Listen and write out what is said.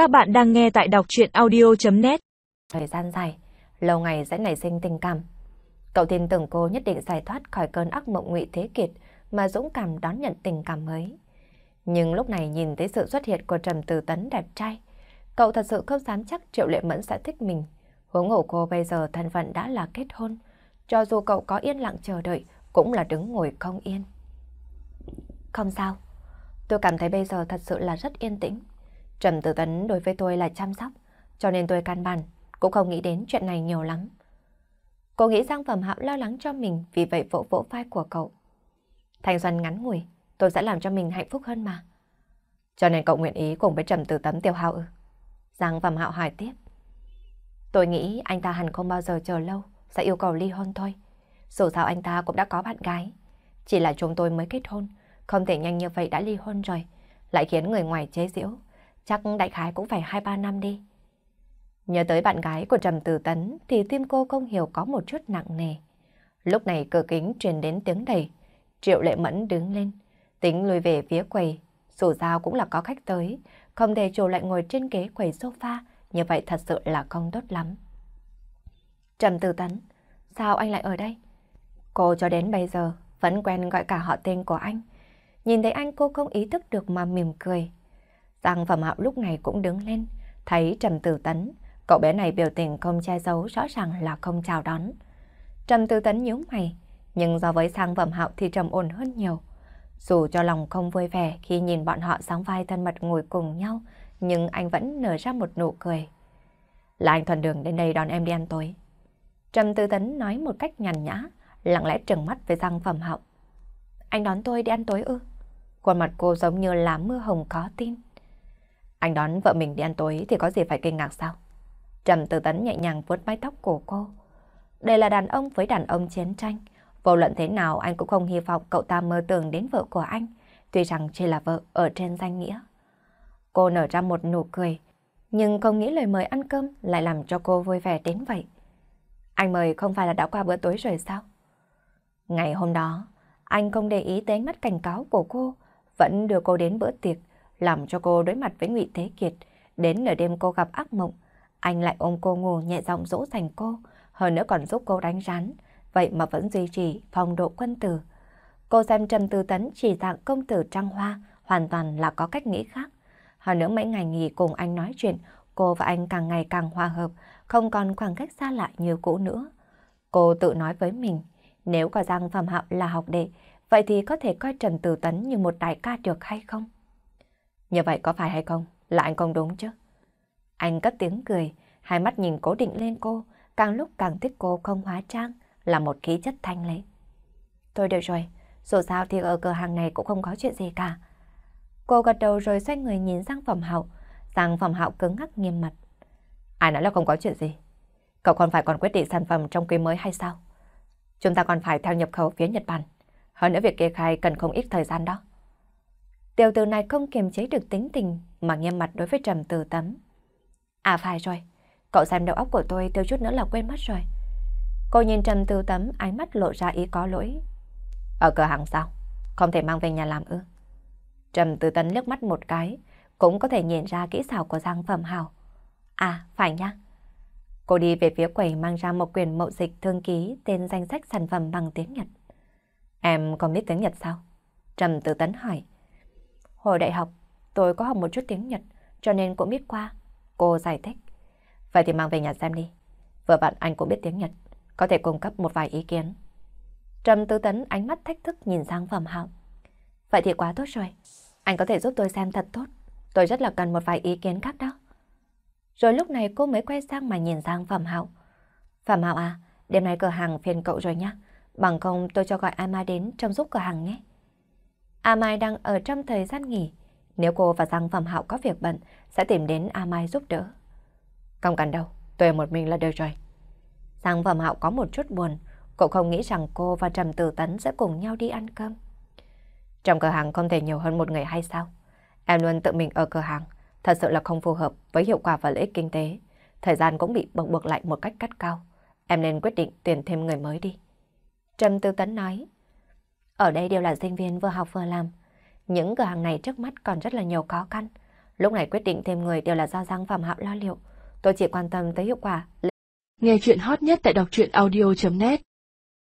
Các bạn đang nghe tại đọc chuyện audio.net Thời gian dài, lâu ngày sẽ nảy sinh tình cảm. Cậu tin tưởng cô nhất định giải thoát khỏi cơn ác mộng ngụy Thế Kiệt mà dũng cảm đón nhận tình cảm mới. Nhưng lúc này nhìn thấy sự xuất hiện của Trầm Từ Tấn đẹp trai, cậu thật sự không dám chắc Triệu Lệ Mẫn sẽ thích mình. Huống hồ cô bây giờ thân phận đã là kết hôn, cho dù cậu có yên lặng chờ đợi cũng là đứng ngồi không yên. Không sao, tôi cảm thấy bây giờ thật sự là rất yên tĩnh. Trầm Tử Tấn đối với tôi là chăm sóc, cho nên tôi căn bản cũng không nghĩ đến chuyện này nhiều lắm. Cô nghĩ Giang Phẩm Hạo lo lắng cho mình vì vậy vỗ vỗ vai của cậu. Thanh xuân ngắn ngủi, tôi sẽ làm cho mình hạnh phúc hơn mà. Cho nên cậu nguyện ý cùng với Trầm Tử Tấn tiêu hao ư? Giang Phẩm Hạo hỏi tiếp. Tôi nghĩ anh ta hẳn không bao giờ chờ lâu, sẽ yêu cầu ly hôn thôi. Dù sao anh ta cũng đã có bạn gái. Chỉ là chúng tôi mới kết hôn, không thể nhanh như vậy đã ly hôn rồi, lại khiến người ngoài chế giễu. Chắc đại khái cũng phải 2-3 năm đi. Nhớ tới bạn gái của Trầm Tử Tấn thì tim cô không hiểu có một chút nặng nề. Lúc này cửa kính truyền đến tiếng đầy. Triệu Lệ Mẫn đứng lên, tính lùi về phía quầy. Dù sao cũng là có khách tới, không thể chủ lại ngồi trên ghế quầy sofa, như vậy thật sự là không tốt lắm. Trầm Tử Tấn, sao anh lại ở đây? Cô cho đến bây giờ vẫn quen gọi cả họ tên của anh. Nhìn thấy anh cô không ý thức được mà mỉm cười. Giang Phẩm Hạo lúc này cũng đứng lên, thấy Trầm Tử Tấn, cậu bé này biểu tình không che giấu rõ ràng là không chào đón. Trầm Tử Tấn nhíu mày, nhưng do với Giang Phẩm Hạo thì trầm ổn hơn nhiều. Dù cho lòng không vui vẻ khi nhìn bọn họ sóng vai thân mật ngồi cùng nhau, nhưng anh vẫn nở ra một nụ cười. Là anh thuần đường đến đây đón em đi ăn tối. Trầm tư Tấn nói một cách nhàn nhã, lặng lẽ trừng mắt với Giang Phẩm Hạo. Anh đón tôi đi ăn tối ư? Khuôn mặt cô giống như lá mưa hồng có tin. Anh đón vợ mình đi ăn tối thì có gì phải kinh ngạc sao? Trầm Tử Tấn nhẹ nhàng vuốt mái tóc của cô. Đây là đàn ông với đàn ông chiến tranh. Vô luận thế nào anh cũng không hy vọng cậu ta mơ tưởng đến vợ của anh, tuy rằng chỉ là vợ ở trên danh nghĩa. Cô nở ra một nụ cười, nhưng không nghĩ lời mời ăn cơm lại làm cho cô vui vẻ đến vậy. Anh mời không phải là đã qua bữa tối rồi sao? Ngày hôm đó, anh không để ý đến mắt cảnh cáo của cô, vẫn đưa cô đến bữa tiệc, làm cho cô đối mặt với Ngụy Thế Kiệt. Đến nửa đêm cô gặp ác mộng, anh lại ôm cô ngủ nhẹ giọng dỗ dành cô, hơn nữa còn giúp cô đánh rắn, vậy mà vẫn duy trì phong độ quân tử. Cô xem Trầm Tư Tấn chỉ dạng công tử trăng hoa, hoàn toàn là có cách nghĩ khác. Hơn nữa mấy ngày nghỉ cùng anh nói chuyện, cô và anh càng ngày càng hòa hợp, không còn khoảng cách xa lạ như cũ nữa. Cô tự nói với mình, nếu có Giang Phạm Hạo là học đệ, vậy thì có thể coi Trần Tử Tấn như một đại ca được hay không? Như vậy có phải hay không? Là anh không đúng chứ? Anh cất tiếng cười, hai mắt nhìn cố định lên cô, càng lúc càng thích cô không hóa trang, là một khí chất thanh lệ. Thôi được rồi, dù sao thì ở cửa hàng này cũng không có chuyện gì cả. Cô gật đầu rồi xoay người nhìn sang Phẩm Hạo, Giang Phẩm Hạo cứng ngắc nghiêm mặt. Ai nói là không có chuyện gì? Cậu còn phải còn quyết định sản phẩm trong quý mới hay sao? Chúng ta còn phải theo nhập khẩu phía Nhật Bản. Hơn nữa việc kê khai cần không ít thời gian đó. Tiểu tử này không kiềm chế được tính tình mà nghiêm mặt đối với Trầm Từ Tấm. À phải rồi, cậu xem đầu óc của tôi tiêu chút nữa là quên mất rồi. Cô nhìn Trầm Từ Tấm ánh mắt lộ ra ý có lỗi. Ở cửa hàng sao? Không thể mang về nhà làm ư? Trầm Từ Tấn liếc mắt một cái, cũng có thể nhìn ra kỹ xảo của Giang Phẩm Hào. À, phải nha. Cô đi về phía quầy mang ra một quyển mậu dịch thương ký tên danh sách sản phẩm bằng tiếng Nhật. Em còn biết tiếng Nhật sao? Trầm Từ Tấn hỏi. Hồi đại học, tôi có học một chút tiếng Nhật, cho nên cũng biết qua. Cô giải thích. Vậy thì mang về nhà xem đi. Vừa bạn anh cũng biết tiếng Nhật, có thể cung cấp một vài ý kiến. Trầm Tư Tấn ánh mắt thách thức nhìn sang Phẩm Hạo. Vậy thì quá tốt rồi. Anh có thể giúp tôi xem thật tốt. Tôi rất là cần một vài ý kiến khác đó. Rồi lúc này cô mới quay sang mà nhìn sang Phẩm Hạo. Phẩm Hạo à, đêm nay cửa hàng phiền cậu rồi nhá. Bằng không tôi cho gọi Ama đến trong giúp cửa hàng nhé. A Mai đang ở trong thời gian nghỉ. Nếu cô và Giang Phẩm Hạo có việc bận, sẽ tìm đến A Mai giúp đỡ. Không cần đâu, tôi một mình là được rồi. Giang Phẩm Hạo có một chút buồn, cậu không nghĩ rằng cô và Trầm Tử Tấn sẽ cùng nhau đi ăn cơm. Trong cửa hàng không thể nhiều hơn một người hay sao? Em luôn tự mình ở cửa hàng, thật sự là không phù hợp với hiệu quả và lợi ích kinh tế. Thời gian cũng bị bộc buộc lại một cách cắt cao. Em nên quyết định tuyển thêm người mới đi. Trầm Tư Tấn nói. Ở đây đều là sinh viên vừa học vừa làm. Những cửa hàng này trước mắt còn rất là nhiều khó khăn. Lúc này quyết định thêm người đều là do Giang Phạm Hạo lo liệu. Tôi chỉ quan tâm tới hiệu quả. Nghe chuyện hot nhất tại đọc truyện audio.net